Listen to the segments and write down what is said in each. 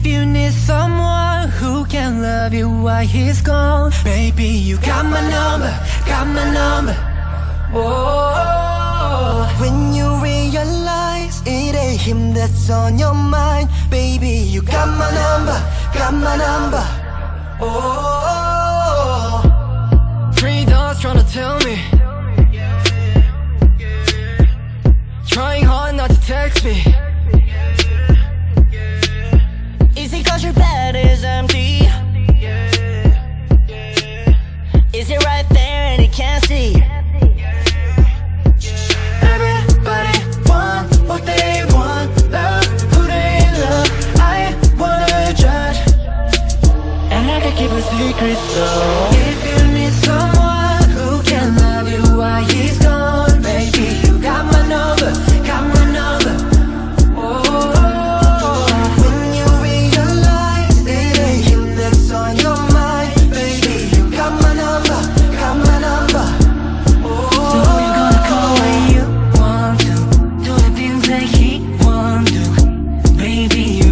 If you need someone who can love you while he's gone, baby, you got my number, got my number. Oh, When you realize it ain't him that's on your mind Baby, you got my number, got my number Oh, three dots trying to tell me. Trying hard not to text me. Cause your bed is empty? Is it right there and he can't see? Everybody want what they want, love who they love. I wanna judge, and I can keep a secret. So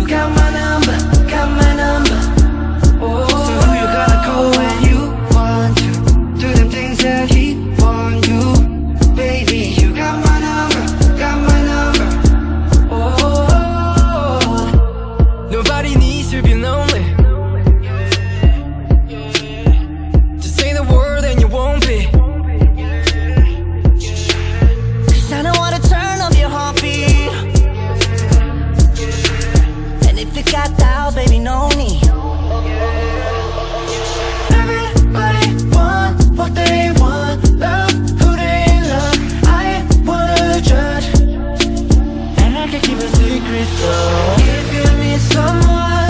got my number, got my number. Oh, so who you gonna call when you want to do the things that he want? Baby, you got my number, got my number. Oh, nobody needs to be lonely. I can keep a secret, so If you need someone